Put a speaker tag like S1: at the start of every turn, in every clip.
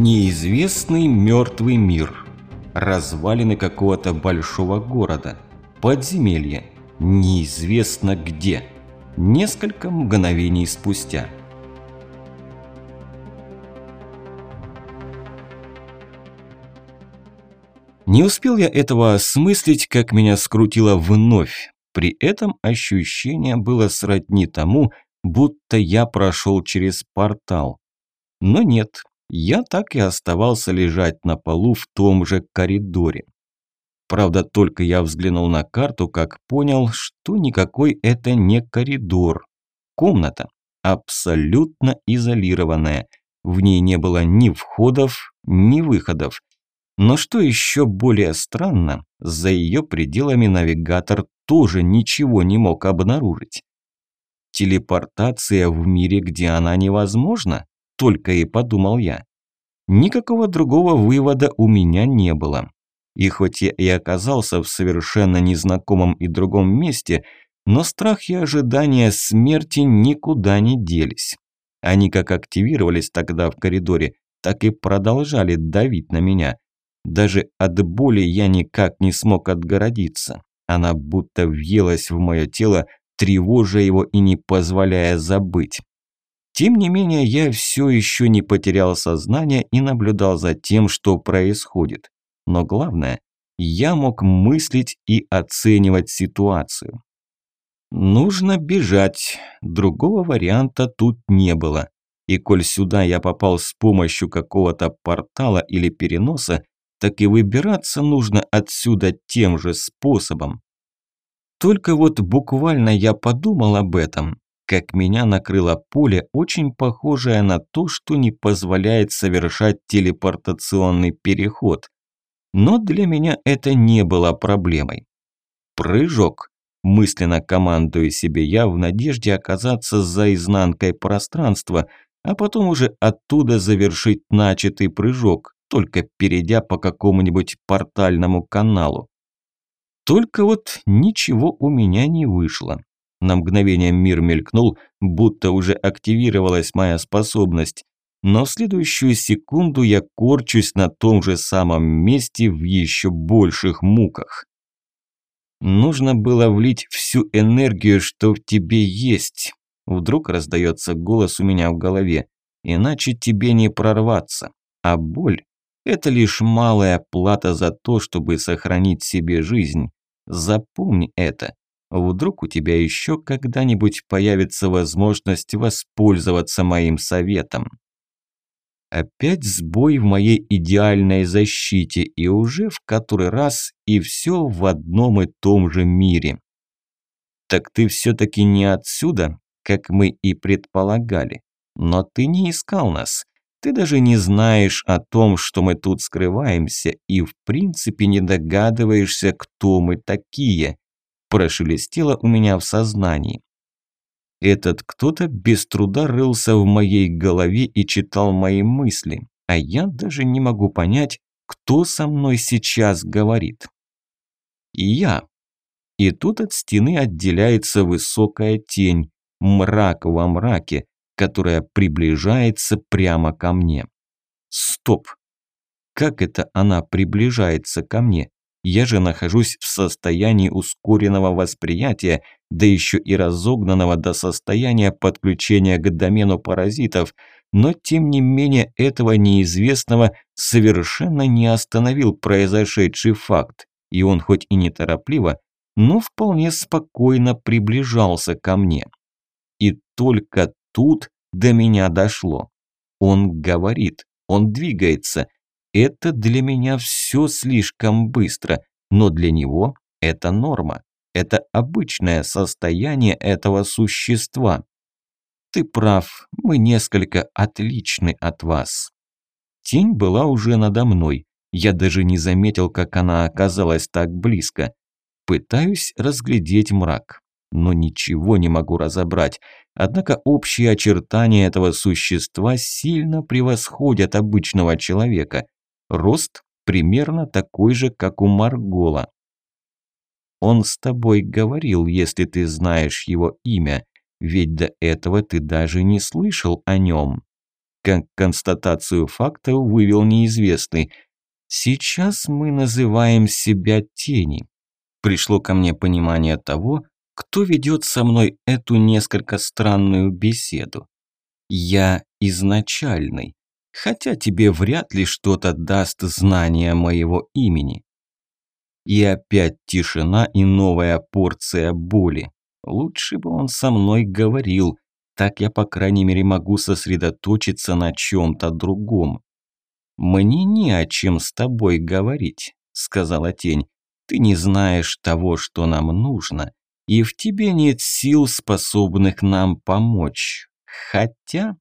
S1: Неизвестный мертвый мир. Развалины какого-то большого города. Подземелье. Неизвестно где. Несколько мгновений спустя. Не успел я этого осмыслить, как меня скрутило вновь. При этом ощущение было сродни тому, будто я прошел через портал. Но нет, я так и оставался лежать на полу в том же коридоре. Правда, только я взглянул на карту, как понял, что никакой это не коридор. Комната, абсолютно изолированная. В ней не было ни входов, ни выходов. Но что еще более странно, за ее пределами навигатор тоже ничего не мог обнаружить. Телепортация в мире, где она невозможна? Только и подумал я. Никакого другого вывода у меня не было. И хоть я и оказался в совершенно незнакомом и другом месте, но страх и ожидание смерти никуда не делись. Они как активировались тогда в коридоре, так и продолжали давить на меня. Даже от боли я никак не смог отгородиться. Она будто въелась в мое тело, тревожа его и не позволяя забыть. Тем не менее, я все еще не потерял сознание и наблюдал за тем, что происходит. Но главное, я мог мыслить и оценивать ситуацию. Нужно бежать, другого варианта тут не было. И коль сюда я попал с помощью какого-то портала или переноса, так и выбираться нужно отсюда тем же способом. Только вот буквально я подумал об этом, как меня накрыло поле, очень похожее на то, что не позволяет совершать телепортационный переход. Но для меня это не было проблемой. Прыжок. Мысленно командую себе я в надежде оказаться за изнанкой пространства, а потом уже оттуда завершить начатый прыжок, только перейдя по какому-нибудь портальному каналу. Только вот ничего у меня не вышло. На мгновение мир мелькнул, будто уже активировалась моя способность. Но в следующую секунду я корчусь на том же самом месте в еще больших муках. Нужно было влить всю энергию, что в тебе есть. Вдруг раздается голос у меня в голове. Иначе тебе не прорваться. А боль – это лишь малая плата за то, чтобы сохранить себе жизнь. Запомни это. Вдруг у тебя еще когда-нибудь появится возможность воспользоваться моим советом. Опять сбой в моей идеальной защите и уже в который раз и все в одном и том же мире. Так ты все-таки не отсюда, как мы и предполагали. Но ты не искал нас. Ты даже не знаешь о том, что мы тут скрываемся, и в принципе не догадываешься, кто мы такие. Прошелестело у меня в сознании. Этот кто-то без труда рылся в моей голове и читал мои мысли, а я даже не могу понять, кто со мной сейчас говорит. И я. И тут от стены отделяется высокая тень, мрак во мраке, которая приближается прямо ко мне. Стоп! Как это она приближается ко мне? Я же нахожусь в состоянии ускоренного восприятия, да еще и разогнанного до состояния подключения к домену паразитов, но тем не менее этого неизвестного совершенно не остановил произошедший факт, и он хоть и неторопливо, но вполне спокойно приближался ко мне. И только тут до меня дошло. Он говорит, он двигается. Это для меня все слишком быстро, но для него это норма. Это обычное состояние этого существа. Ты прав, мы несколько отличны от вас. Тень была уже надо мной. Я даже не заметил, как она оказалась так близко. Пытаюсь разглядеть мрак но ничего не могу разобрать. Однако общие очертания этого существа сильно превосходят обычного человека. Рост примерно такой же, как у Маргола. Он с тобой говорил, если ты знаешь его имя, ведь до этого ты даже не слышал о нем. как констатацию факта вывел неизвестный. Сейчас мы называем себя тени. Пришло ко мне понимание того, кто ведет со мной эту несколько странную беседу. Я изначальный, хотя тебе вряд ли что-то даст знание моего имени. И опять тишина и новая порция боли. Лучше бы он со мной говорил, так я, по крайней мере, могу сосредоточиться на чем-то другом. «Мне не о чем с тобой говорить», – сказала тень. «Ты не знаешь того, что нам нужно, и в тебе нет сил, способных нам помочь. Хотя...»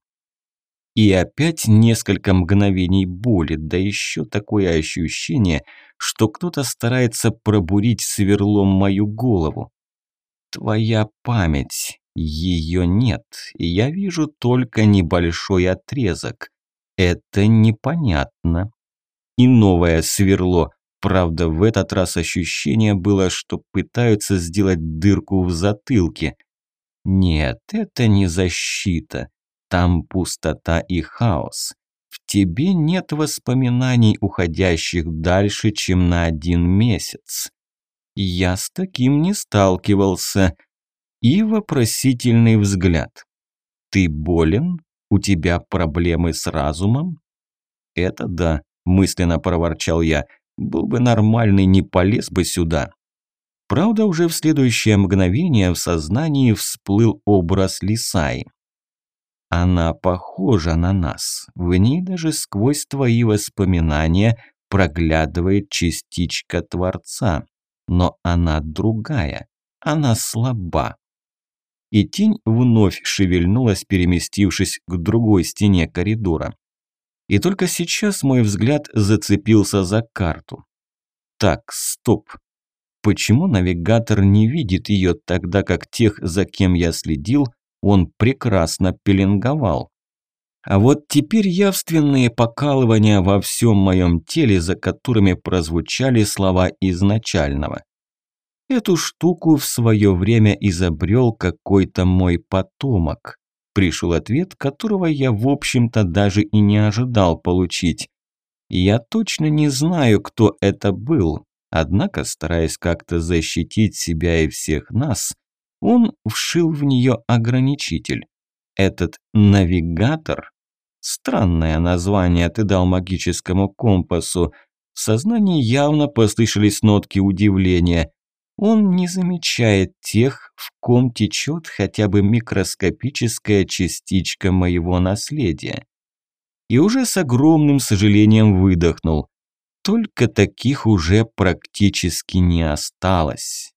S1: И опять несколько мгновений боли, да еще такое ощущение, что кто-то старается пробурить сверлом мою голову. Твоя память, ее нет, и я вижу только небольшой отрезок. Это непонятно. И новое сверло. Правда, в этот раз ощущение было, что пытаются сделать дырку в затылке. Нет, это не защита. Там пустота и хаос. В тебе нет воспоминаний, уходящих дальше, чем на один месяц. Я с таким не сталкивался. И вопросительный взгляд. Ты болен? У тебя проблемы с разумом? Это да, мысленно проворчал я. Был бы нормальный, не полез бы сюда. Правда, уже в следующее мгновение в сознании всплыл образ Лисаи. Она похожа на нас. В ней даже сквозь твои воспоминания проглядывает частичка Творца. Но она другая. Она слаба. И тень вновь шевельнулась, переместившись к другой стене коридора. И только сейчас мой взгляд зацепился за карту. Так, стоп. Почему навигатор не видит ее тогда, как тех, за кем я следил, он прекрасно пеленговал. А вот теперь явственные покалывания во всем моем теле, за которыми прозвучали слова изначального. Эту штуку в свое время изобрел какой-то мой потомок. Пришел ответ, которого я, в общем-то, даже и не ожидал получить. Я точно не знаю, кто это был, однако, стараясь как-то защитить себя и всех нас, он вшил в нее ограничитель. Этот навигатор, странное название ты дал магическому компасу, в сознании явно послышались нотки удивления. Он не замечает тех, в ком течет хотя бы микроскопическая частичка моего наследия. И уже с огромным сожалением выдохнул. Только таких уже практически не осталось.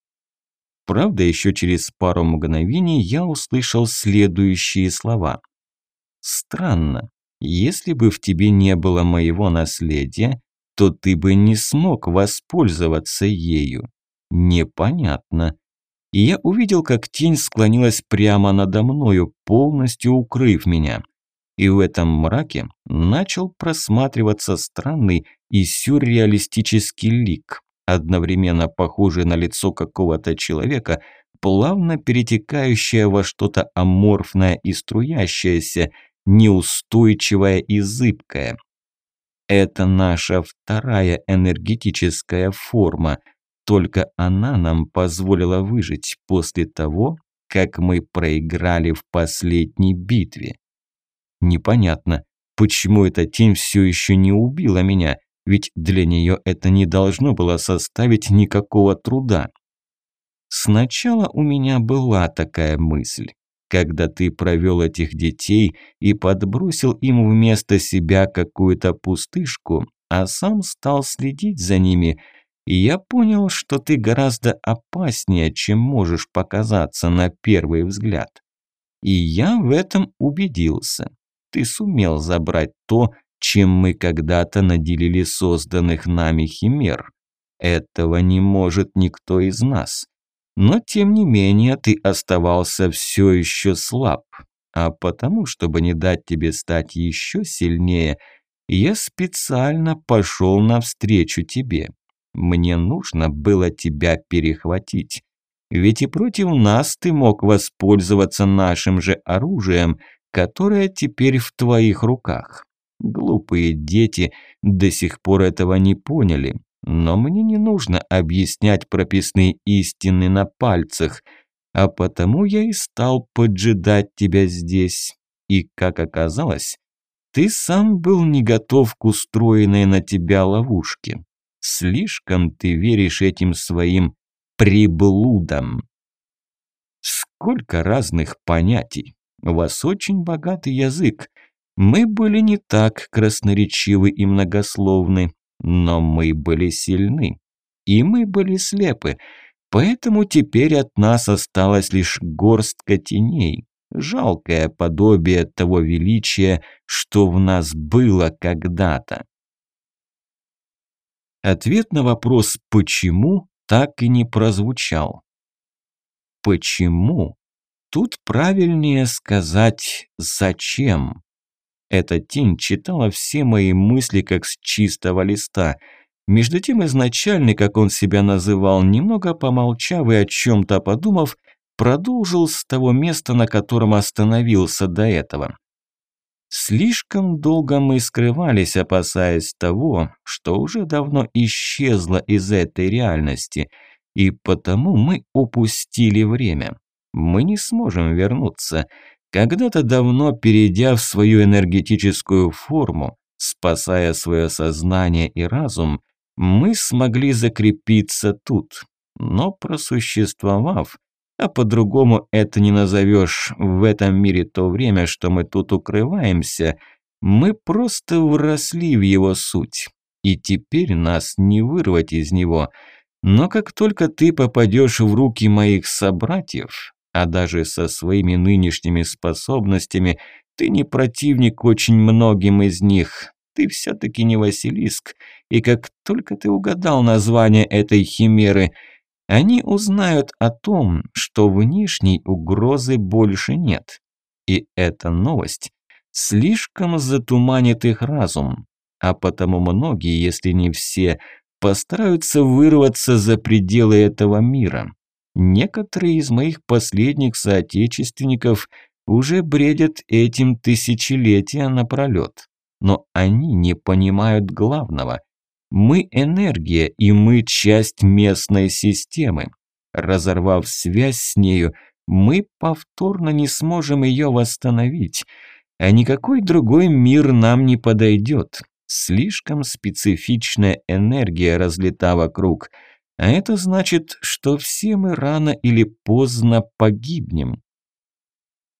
S1: Правда, еще через пару мгновений я услышал следующие слова. «Странно. Если бы в тебе не было моего наследия, то ты бы не смог воспользоваться ею. Непонятно». И я увидел, как тень склонилась прямо надо мною, полностью укрыв меня. И в этом мраке начал просматриваться странный и сюрреалистический лик одновременно похожее на лицо какого-то человека, плавно перетекающее во что-то аморфное и струящееся, неустойчивое и зыбкое. Это наша вторая энергетическая форма, только она нам позволила выжить после того, как мы проиграли в последней битве. Непонятно, почему эта тень все еще не убила меня – ведь для нее это не должно было составить никакого труда. Сначала у меня была такая мысль. Когда ты провел этих детей и подбросил им вместо себя какую-то пустышку, а сам стал следить за ними, и я понял, что ты гораздо опаснее, чем можешь показаться на первый взгляд. И я в этом убедился. Ты сумел забрать то, чем мы когда-то наделили созданных нами химер. Этого не может никто из нас. Но тем не менее ты оставался все еще слаб. А потому, чтобы не дать тебе стать еще сильнее, я специально пошел навстречу тебе. Мне нужно было тебя перехватить. Ведь и против нас ты мог воспользоваться нашим же оружием, которая теперь в твоих руках. Глупые дети до сих пор этого не поняли, но мне не нужно объяснять прописные истины на пальцах, а потому я и стал поджидать тебя здесь. И, как оказалось, ты сам был не готов к устроенной на тебя ловушке. Слишком ты веришь этим своим приблудам. Сколько разных понятий. У вас очень богатый язык. Мы были не так красноречивы и многословны, но мы были сильны. И мы были слепы. Поэтому теперь от нас осталась лишь горстка теней. Жалкое подобие того величия, что в нас было когда-то. Ответ на вопрос «почему» так и не прозвучал. Почему? Тут правильнее сказать «зачем?». Эта тень читала все мои мысли как с чистого листа. Между тем изначальный, как он себя называл, немного помолчав и о чем-то подумав, продолжил с того места, на котором остановился до этого. Слишком долго мы скрывались, опасаясь того, что уже давно исчезло из этой реальности, и потому мы упустили время. Мы не сможем вернуться. Когда-то давно, перейдя в свою энергетическую форму, спасая свое сознание и разум, мы смогли закрепиться тут. Но просуществовав, а по-другому это не назовешь. В этом мире то время, что мы тут укрываемся, мы просто вросли в его суть. И теперь нас не вырвать из него. Но как только ты попадешь в руки моих собратьев, а даже со своими нынешними способностями, ты не противник очень многим из них. Ты все-таки не Василиск. И как только ты угадал название этой химеры – они узнают о том, что внешней угрозы больше нет. И эта новость слишком затуманит их разум, а потому многие, если не все, постараются вырваться за пределы этого мира. Некоторые из моих последних соотечественников уже бредят этим тысячелетия напролет, но они не понимают главного – мы энергия, и мы часть местной системы. Разорвав связь с нею, мы повторно не сможем ее восстановить, а никакой другой мир нам не подойдет. Слишком специфичная энергия разлета вокруг, а это значит, что все мы рано или поздно погибнем.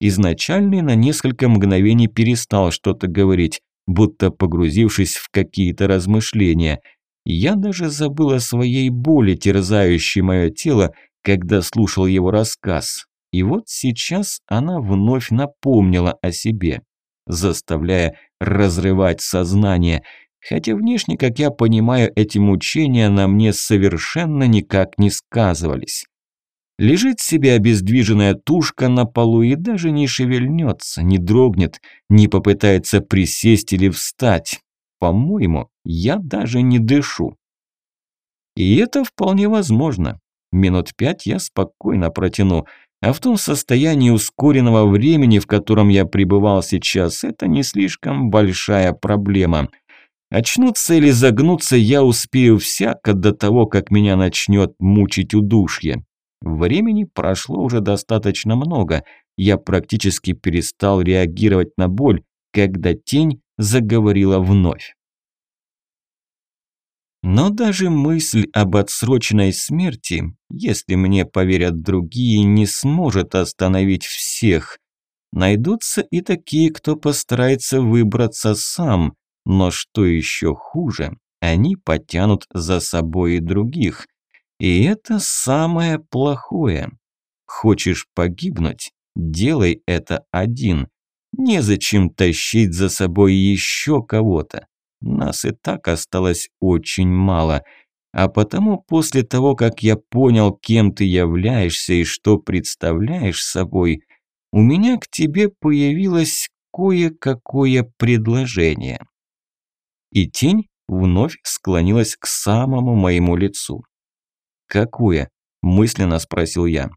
S1: Изначальный на несколько мгновений перестал что-то говорить, будто погрузившись в какие-то размышления. Я даже забыл о своей боли, терзающей мое тело, когда слушал его рассказ. И вот сейчас она вновь напомнила о себе, заставляя разрывать сознание, хотя внешне, как я понимаю, эти мучения на мне совершенно никак не сказывались. Лежит себе обездвиженная тушка на полу и даже не шевельнется, не дрогнет, не попытается присесть или встать. По-моему, я даже не дышу. И это вполне возможно. Минут пять я спокойно протяну, а в том состоянии ускоренного времени, в котором я пребывал сейчас, это не слишком большая проблема. Очнуться или загнуться я успею всяко до того, как меня начнет мучить удушье. Времени прошло уже достаточно много. Я практически перестал реагировать на боль, когда тень заговорила вновь. Но даже мысль об отсроченной смерти, если мне поверят другие, не сможет остановить всех. Найдутся и такие, кто постарается выбраться сам, но что еще хуже, они потянут за собой и других. И это самое плохое. Хочешь погибнуть? Делай это один. Незачем тащить за собой еще кого-то. Нас и так осталось очень мало. А потому после того, как я понял, кем ты являешься и что представляешь собой, у меня к тебе появилось кое-какое предложение. И тень вновь склонилась к самому моему лицу. «Какое?» – мысленно спросил я.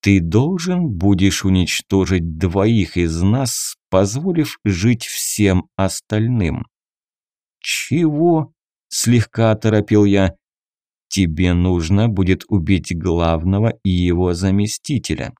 S1: Ты должен будешь уничтожить двоих из нас, позволив жить всем остальным. Чего? Слегка торопил я. Тебе нужно будет убить главного и его заместителя.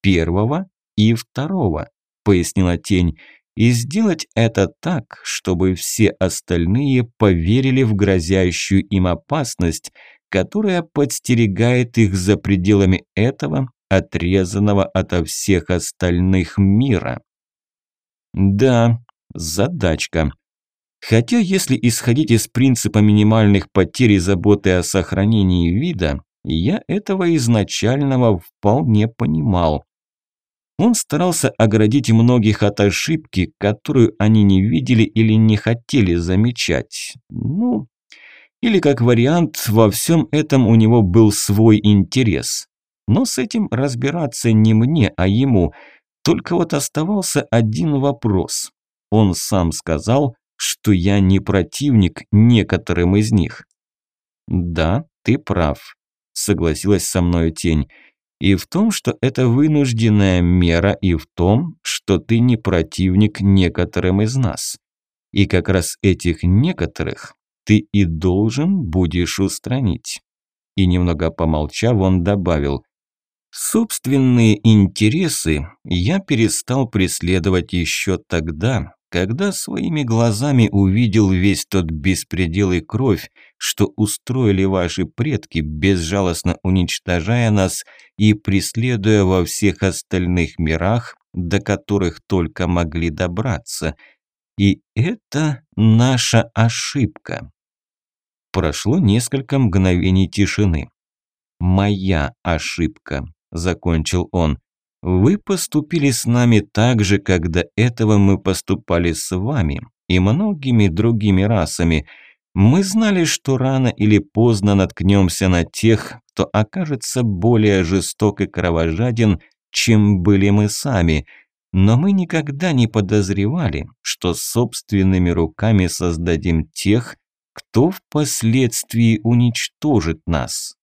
S1: Первого и второго, пояснила тень. И сделать это так, чтобы все остальные поверили в грозящую им опасность, которая подстерегает их за пределами этого отрезанного ото всех остальных мира. Да, задачка. Хотя, если исходить из принципа минимальных потерь и заботы о сохранении вида, я этого изначального вполне понимал. Он старался оградить многих от ошибки, которую они не видели или не хотели замечать. Ну, или как вариант, во всем этом у него был свой интерес. Но с этим разбираться не мне, а ему. Только вот оставался один вопрос. Он сам сказал, что я не противник некоторым из них. «Да, ты прав», – согласилась со мной тень. «И в том, что это вынужденная мера, и в том, что ты не противник некоторым из нас. И как раз этих некоторых ты и должен будешь устранить». И немного помолчав, он добавил, Собственные интересы я перестал преследовать еще тогда, когда своими глазами увидел весь тот беспредел и кровь, что устроили ваши предки, безжалостно уничтожая нас и преследуя во всех остальных мирах, до которых только могли добраться. И это наша ошибка. Прошло несколько мгновений тишины. Моя ошибка закончил он. Вы поступили с нами так же, как до этого мы поступали с вами и многими другими расами. Мы знали, что рано или поздно наткнемся на тех, кто окажется более жесток и кровожаден, чем были мы сами. Но мы никогда не подозревали, что собственными руками создадим тех, кто впоследствии уничтожит нас.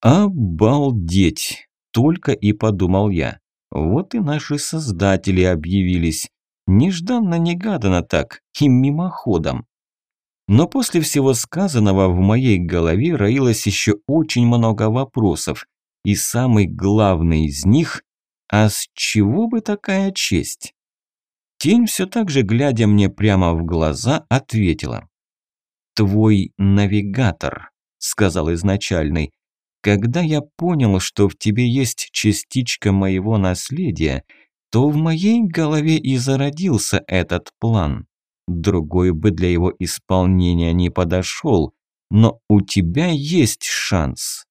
S1: Обалдеть! Только и подумал я. Вот и наши создатели объявились. Нежданно-негаданно так, и мимоходом. Но после всего сказанного в моей голове роилось еще очень много вопросов. И самый главный из них – а с чего бы такая честь? Тень все так же, глядя мне прямо в глаза, ответила. «Твой навигатор», – сказал изначальный. Когда я понял, что в тебе есть частичка моего наследия, то в моей голове и зародился этот план. Другой бы для его исполнения не подошел, но у тебя есть шанс.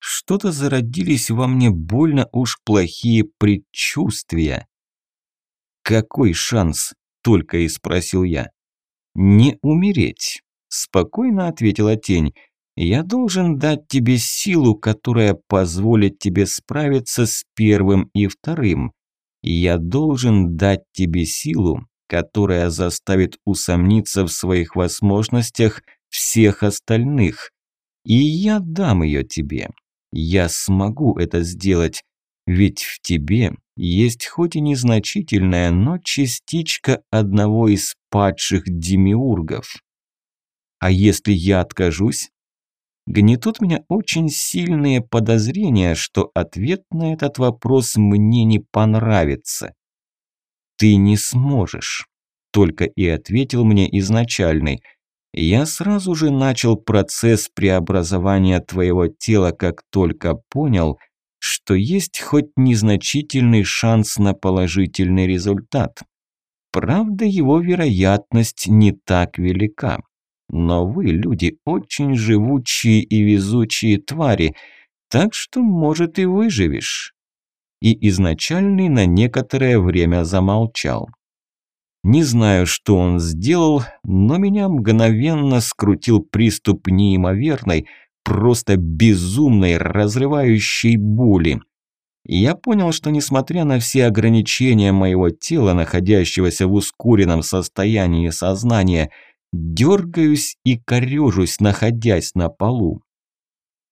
S1: Что-то зародились во мне больно уж плохие предчувствия. «Какой шанс?» – только и спросил я. «Не умереть», – спокойно ответила тень. Я должен дать тебе силу, которая позволит тебе справиться с первым и вторым. Я должен дать тебе силу, которая заставит усомниться в своих возможностях всех остальных. И я дам ее тебе. Я смогу это сделать, ведь в тебе есть хоть и незначительная, но частичка одного из падших демиургов. А если я откажусь? Гнетут меня очень сильные подозрения, что ответ на этот вопрос мне не понравится. «Ты не сможешь», – только и ответил мне изначальный. Я сразу же начал процесс преобразования твоего тела, как только понял, что есть хоть незначительный шанс на положительный результат. Правда, его вероятность не так велика. Но вы, люди, очень живучие и везучие твари, так что, может, и выживешь». И изначальный на некоторое время замолчал. Не знаю, что он сделал, но меня мгновенно скрутил приступ неимоверной, просто безумной, разрывающей боли. Я понял, что несмотря на все ограничения моего тела, находящегося в ускоренном состоянии сознания, Дергаюсь и корежусь, находясь на полу.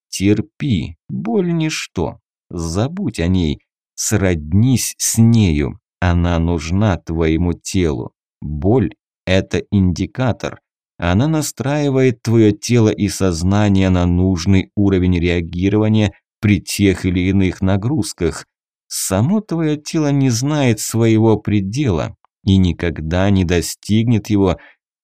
S1: Терпи, боль ничто. Забудь о ней, сроднись с нею, она нужна твоему телу. Боль – это индикатор. Она настраивает твое тело и сознание на нужный уровень реагирования при тех или иных нагрузках. Само твое тело не знает своего предела и никогда не достигнет его,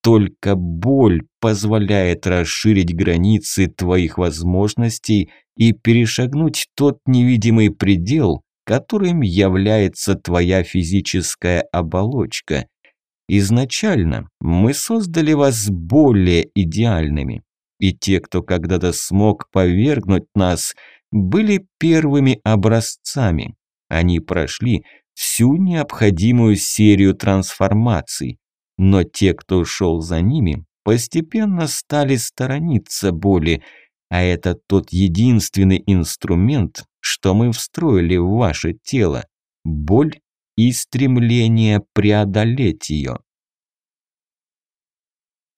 S1: только боль позволяет расширить границы твоих возможностей и перешагнуть тот невидимый предел, которым является твоя физическая оболочка. Изначально мы создали вас более идеальными, и те, кто когда-то смог повергнуть нас, были первыми образцами. Они прошли всю необходимую серию трансформаций, но те, кто шел за ними, постепенно стали сторониться боли, а это тот единственный инструмент, что мы встроили в ваше тело – боль и стремление преодолеть ее.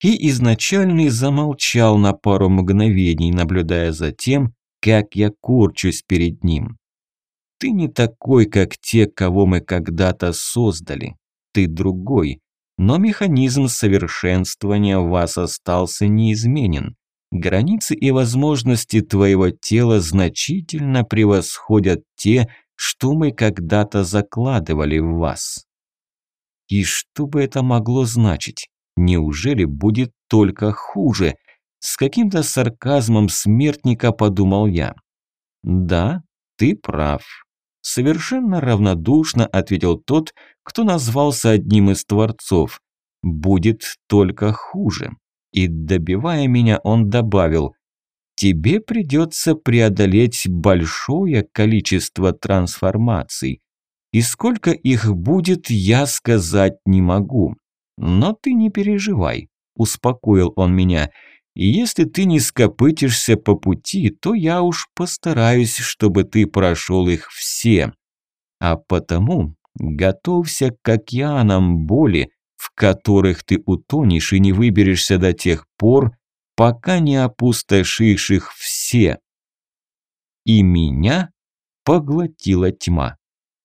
S1: И изначальный замолчал на пару мгновений, наблюдая за тем, как я корчусь перед ним. Ты не такой, как те, кого мы когда-то создали. Ты другой, но механизм совершенствования вас остался неизменен. Границы и возможности твоего тела значительно превосходят те, что мы когда-то закладывали в вас. И что бы это могло значить? Неужели будет только хуже? С каким-то сарказмом смертника подумал я. Да, ты прав. Совершенно равнодушно ответил тот, кто назвался одним из творцов. Будет только хуже. И добивая меня, он добавил, тебе придется преодолеть большое количество трансформаций. И сколько их будет, я сказать не могу. Но ты не переживай, успокоил он меня. И если ты не скопытишься по пути, то я уж постараюсь, чтобы ты прошел их все. А потому готовься к океанам боли, в которых ты утонешь и не выберешься до тех пор, пока не опустошишь их все. И меня поглотила тьма.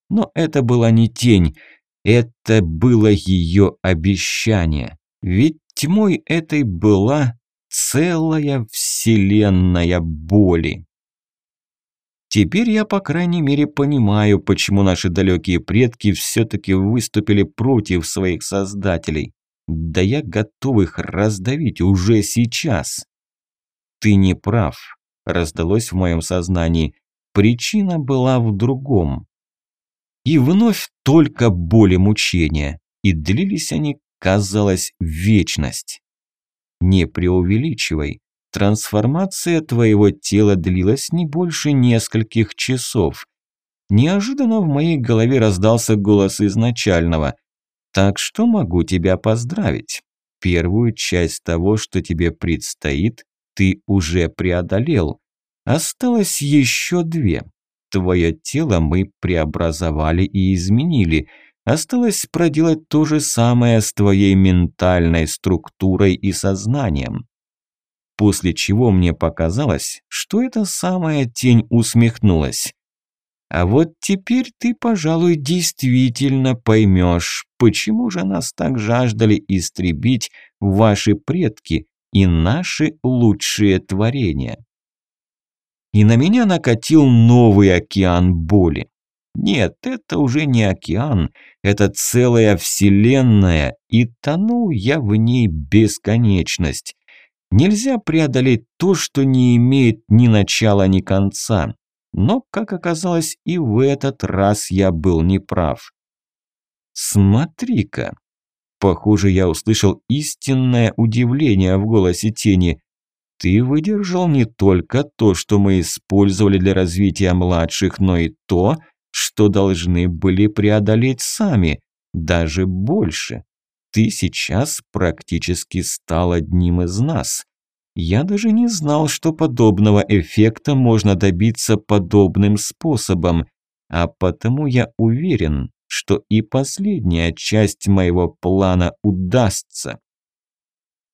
S1: Но это была не тень, это было ее обещание. Ведь тьмой этой была целая вселенная боли. Теперь я, по крайней мере, понимаю, почему наши далекие предки все-таки выступили против своих создателей. Да я готов их раздавить уже сейчас. Ты не прав, раздалось в моем сознании. Причина была в другом. И вновь только боль и мучения. И длились они, казалось, вечность. Не преувеличивай. Трансформация твоего тела длилась не больше нескольких часов. Неожиданно в моей голове раздался голос изначального. Так что могу тебя поздравить. Первую часть того, что тебе предстоит, ты уже преодолел. Осталось еще две. Твое тело мы преобразовали и изменили – Осталось проделать то же самое с твоей ментальной структурой и сознанием. После чего мне показалось, что эта самая тень усмехнулась. А вот теперь ты, пожалуй, действительно поймешь, почему же нас так жаждали истребить ваши предки и наши лучшие творения. И на меня накатил новый океан боли. Нет, это уже не океан, это целая вселенная, и тону я в ней бесконечность. Нельзя преодолеть то, что не имеет ни начала, ни конца. Но, как оказалось, и в этот раз я был неправ. «Смотри-ка!» Похоже, я услышал истинное удивление в голосе тени. «Ты выдержал не только то, что мы использовали для развития младших, но и то, что должны были преодолеть сами, даже больше. Ты сейчас практически стал одним из нас. Я даже не знал, что подобного эффекта можно добиться подобным способом, а потому я уверен, что и последняя часть моего плана удастся.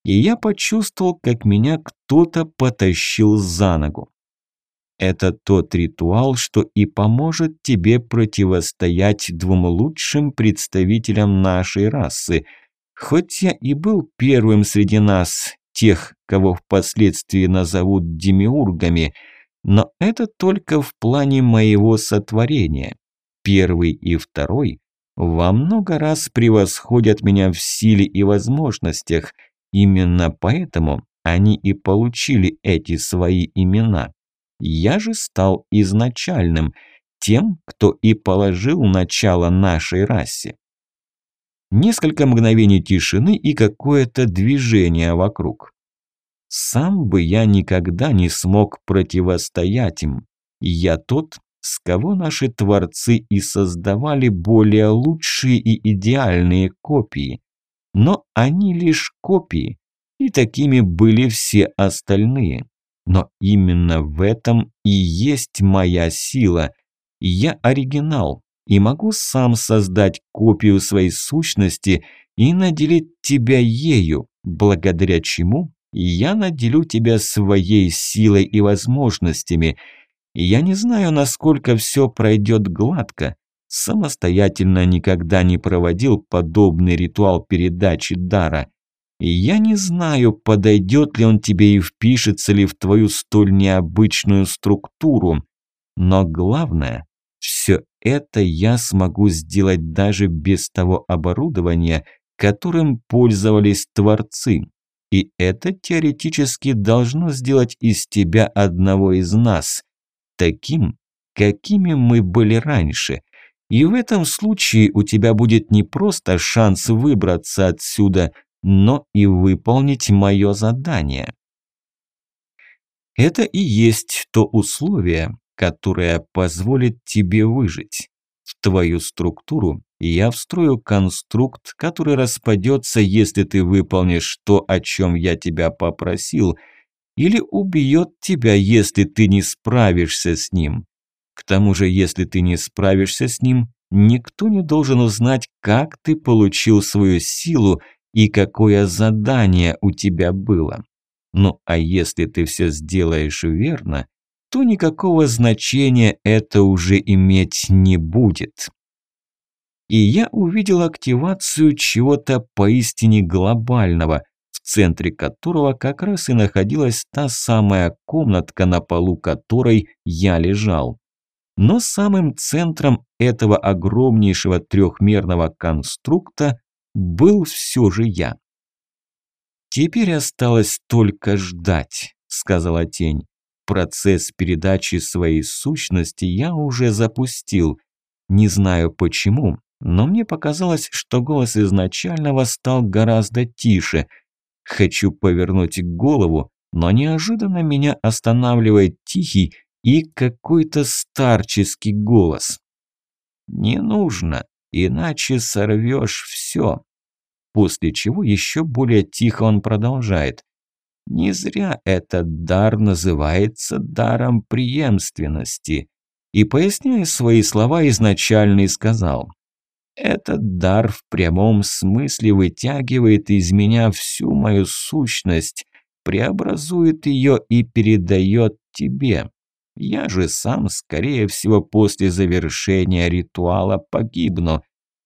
S1: И я почувствовал, как меня кто-то потащил за ногу. Это тот ритуал, что и поможет тебе противостоять двум лучшим представителям нашей расы. Хоть я и был первым среди нас, тех, кого впоследствии назовут демиургами, но это только в плане моего сотворения. Первый и второй во много раз превосходят меня в силе и возможностях. Именно поэтому они и получили эти свои имена. Я же стал изначальным, тем, кто и положил начало нашей расе. Несколько мгновений тишины и какое-то движение вокруг. Сам бы я никогда не смог противостоять им. Я тот, с кого наши творцы и создавали более лучшие и идеальные копии. Но они лишь копии, и такими были все остальные. Но именно в этом и есть моя сила. Я оригинал и могу сам создать копию своей сущности и наделить тебя ею, благодаря чему я наделю тебя своей силой и возможностями. Я не знаю, насколько все пройдет гладко. Самостоятельно никогда не проводил подобный ритуал передачи дара. Я не знаю, подойдет ли он тебе и впишется ли в твою столь необычную структуру. Но главное, все это я смогу сделать даже без того оборудования, которым пользовались творцы. И это теоретически должно сделать из тебя одного из нас, таким, какими мы были раньше. И в этом случае у тебя будет не просто шанс выбраться отсюда, но и выполнить мое задание. Это и есть то условие, которое позволит тебе выжить. В твою структуру я встрою конструкт, который распадется, если ты выполнишь то, о чем я тебя попросил, или убьет тебя, если ты не справишься с ним. К тому же, если ты не справишься с ним, никто не должен узнать, как ты получил свою силу и какое задание у тебя было. Ну а если ты все сделаешь верно, то никакого значения это уже иметь не будет. И я увидел активацию чего-то поистине глобального, в центре которого как раз и находилась та самая комнатка, на полу которой я лежал. Но самым центром этого огромнейшего трехмерного конструкта был все же я. «Теперь осталось только ждать», – сказала тень. «Процесс передачи своей сущности я уже запустил. Не знаю почему, но мне показалось, что голос изначального стал гораздо тише. Хочу повернуть голову, но неожиданно меня останавливает тихий и какой-то старческий голос. «Не нужно, иначе сорвешь все. После чего еще более тихо он продолжает. Не зря этот дар называется даром преемственности. И поясняя свои слова, изначальный сказал. Этот дар в прямом смысле вытягивает из меня всю мою сущность, преобразует ее и передает тебе. Я же сам, скорее всего, после завершения ритуала погибну,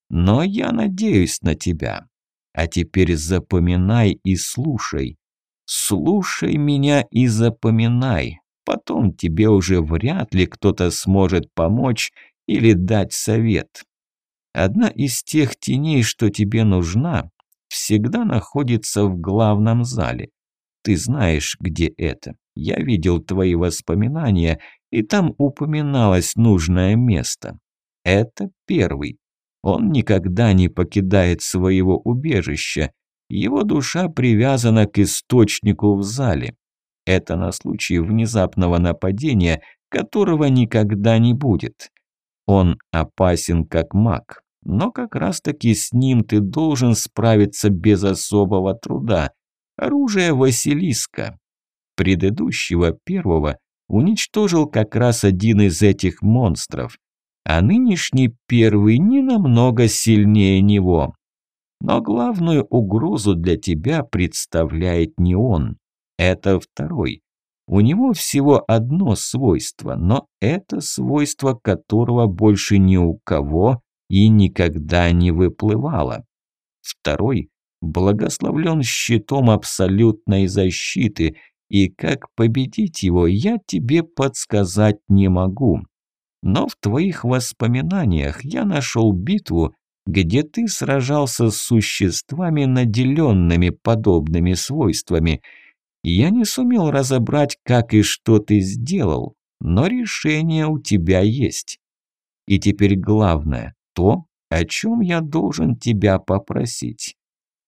S1: но я надеюсь на тебя. А теперь запоминай и слушай. Слушай меня и запоминай. Потом тебе уже вряд ли кто-то сможет помочь или дать совет. Одна из тех теней, что тебе нужна, всегда находится в главном зале. Ты знаешь, где это. Я видел твои воспоминания, и там упоминалось нужное место. Это первый. Он никогда не покидает своего убежища. Его душа привязана к источнику в зале. Это на случай внезапного нападения, которого никогда не будет. Он опасен как маг, но как раз-таки с ним ты должен справиться без особого труда. Оружие Василиска. Предыдущего первого уничтожил как раз один из этих монстров, а нынешний первый не намного сильнее него. Но главную угрозу для тебя представляет не он. Это второй. У него всего одно свойство, но это свойство которого больше ни у кого и никогда не выплывало. Второй благословлен щитом абсолютной защиты, и как победить его я тебе подсказать не могу. Но в твоих воспоминаниях я нашел битву, где ты сражался с существами, наделенными подобными свойствами. Я не сумел разобрать, как и что ты сделал, но решение у тебя есть. И теперь главное, то, о чем я должен тебя попросить.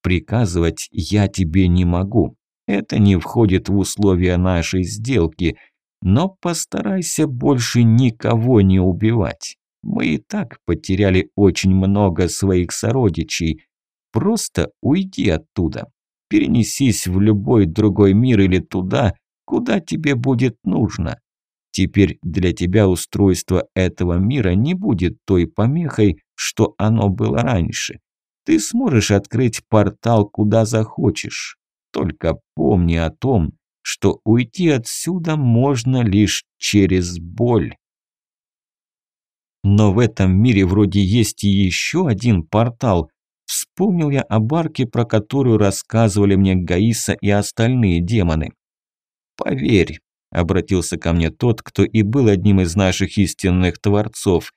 S1: Приказывать я тебе не могу. Это не входит в условия нашей сделки – но постарайся больше никого не убивать. Мы и так потеряли очень много своих сородичей. Просто уйди оттуда. Перенесись в любой другой мир или туда, куда тебе будет нужно. Теперь для тебя устройство этого мира не будет той помехой, что оно было раньше. Ты сможешь открыть портал куда захочешь. Только помни о том, что уйти отсюда можно лишь через боль. Но в этом мире вроде есть и еще один портал. Вспомнил я о барке, про которую рассказывали мне Гаиса и остальные демоны. «Поверь», – обратился ко мне тот, кто и был одним из наших истинных творцов,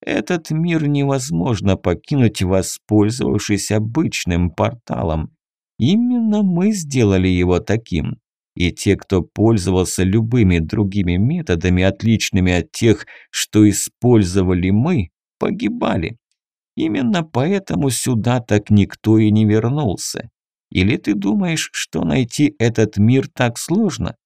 S1: «этот мир невозможно покинуть, воспользовавшись обычным порталом. Именно мы сделали его таким и те, кто пользовался любыми другими методами, отличными от тех, что использовали мы, погибали. Именно поэтому сюда так никто и не вернулся. Или ты думаешь, что найти этот мир так сложно?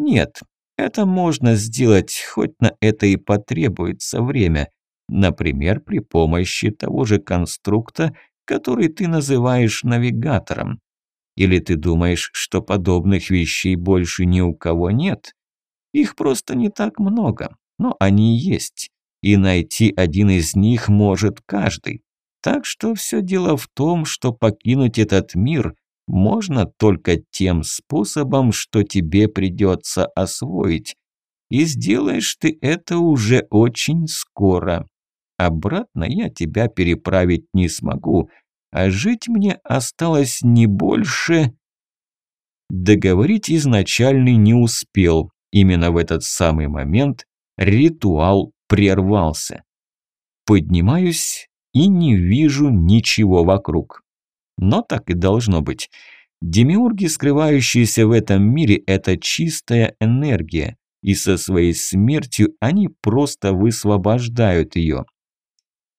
S1: Нет, это можно сделать, хоть на это и потребуется время. Например, при помощи того же конструкта, который ты называешь навигатором. Или ты думаешь, что подобных вещей больше ни у кого нет? Их просто не так много, но они есть, и найти один из них может каждый. Так что все дело в том, что покинуть этот мир можно только тем способом, что тебе придется освоить. И сделаешь ты это уже очень скоро. Обратно я тебя переправить не смогу, а жить мне осталось не больше... Договорить изначальный не успел. Именно в этот самый момент ритуал прервался. Поднимаюсь и не вижу ничего вокруг. Но так и должно быть. Демиурги, скрывающиеся в этом мире, это чистая энергия, и со своей смертью они просто высвобождают ее.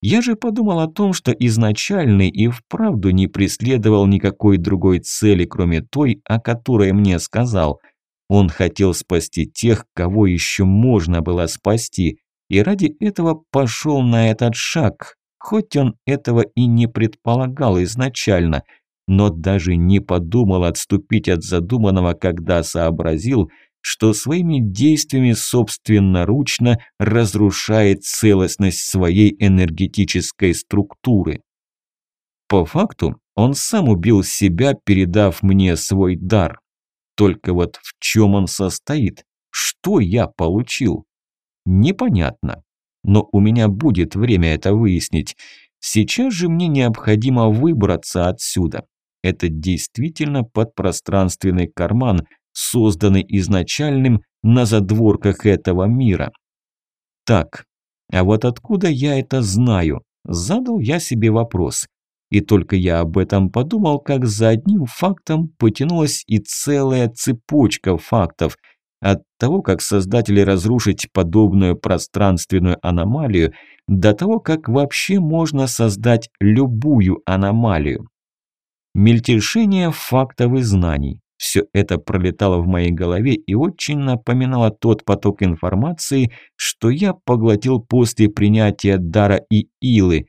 S1: Я же подумал о том, что изначальный и вправду не преследовал никакой другой цели, кроме той, о которой мне сказал. Он хотел спасти тех, кого еще можно было спасти, и ради этого пошел на этот шаг, хоть он этого и не предполагал изначально, но даже не подумал отступить от задуманного, когда сообразил – что своими действиями собственноручно разрушает целостность своей энергетической структуры. По факту он сам убил себя, передав мне свой дар. Только вот в чем он состоит? Что я получил? Непонятно. Но у меня будет время это выяснить. Сейчас же мне необходимо выбраться отсюда. Это действительно подпространственный карман, созданный изначальным на задворках этого мира. Так, а вот откуда я это знаю? Задал я себе вопрос. И только я об этом подумал, как за одним фактом потянулась и целая цепочка фактов. От того, как создатели разрушить подобную пространственную аномалию, до того, как вообще можно создать любую аномалию. Мельтешение фактов и знаний. Все это пролетало в моей голове и очень напоминало тот поток информации, что я поглотил после принятия дара и илы.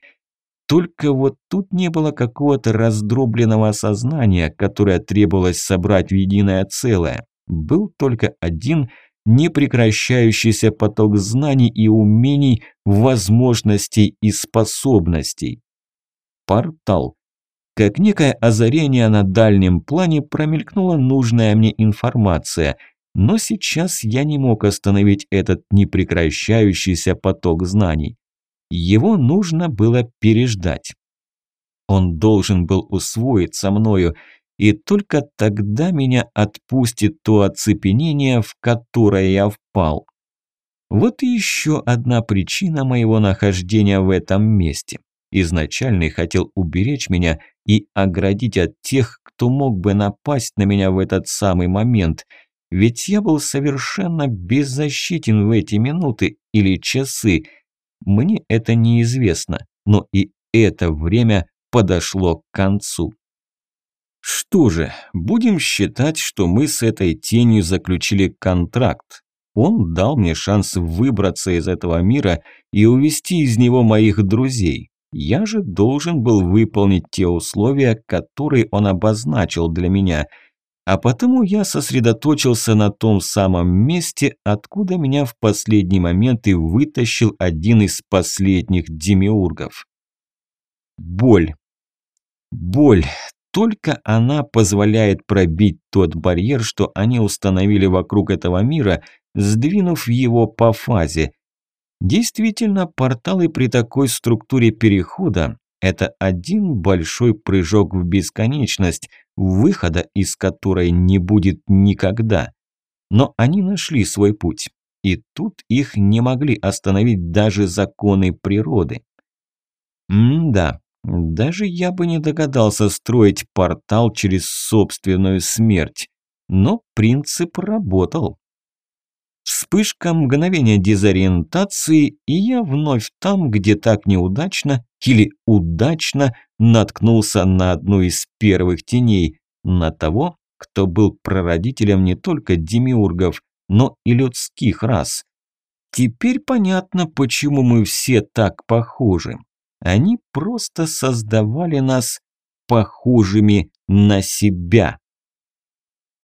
S1: Только вот тут не было какого-то раздробленного сознания, которое требовалось собрать в единое целое. Был только один непрекращающийся поток знаний и умений, возможностей и способностей. Портал как некое озарение на дальнем плане промелькнула нужная мне информация. Но сейчас я не мог остановить этот непрекращающийся поток знаний. Его нужно было переждать. Он должен был усвоиться мною, и только тогда меня отпустит то оцепенение, в которое я впал. Вот и еще одна причина моего нахождения в этом месте. Изначальный хотел уберечь меня и оградить от тех, кто мог бы напасть на меня в этот самый момент, ведь я был совершенно беззащитен в эти минуты или часы. Мне это неизвестно, но и это время подошло к концу. Что же, будем считать, что мы с этой тенью заключили контракт. Он дал мне шанс выбраться из этого мира и увести из него моих друзей. Я же должен был выполнить те условия, которые он обозначил для меня. А потому я сосредоточился на том самом месте, откуда меня в последний момент и вытащил один из последних демиургов. Боль. Боль. Только она позволяет пробить тот барьер, что они установили вокруг этого мира, сдвинув его по фазе. Действительно, порталы при такой структуре перехода – это один большой прыжок в бесконечность, выхода из которой не будет никогда. Но они нашли свой путь, и тут их не могли остановить даже законы природы. М-да, даже я бы не догадался строить портал через собственную смерть. Но принцип работал. Вспышка мгновения дезориентации, и я вновь там, где так неудачно или удачно наткнулся на одну из первых теней, на того, кто был прародителем не только демиургов, но и людских рас. Теперь понятно, почему мы все так похожи. Они просто создавали нас похожими на себя.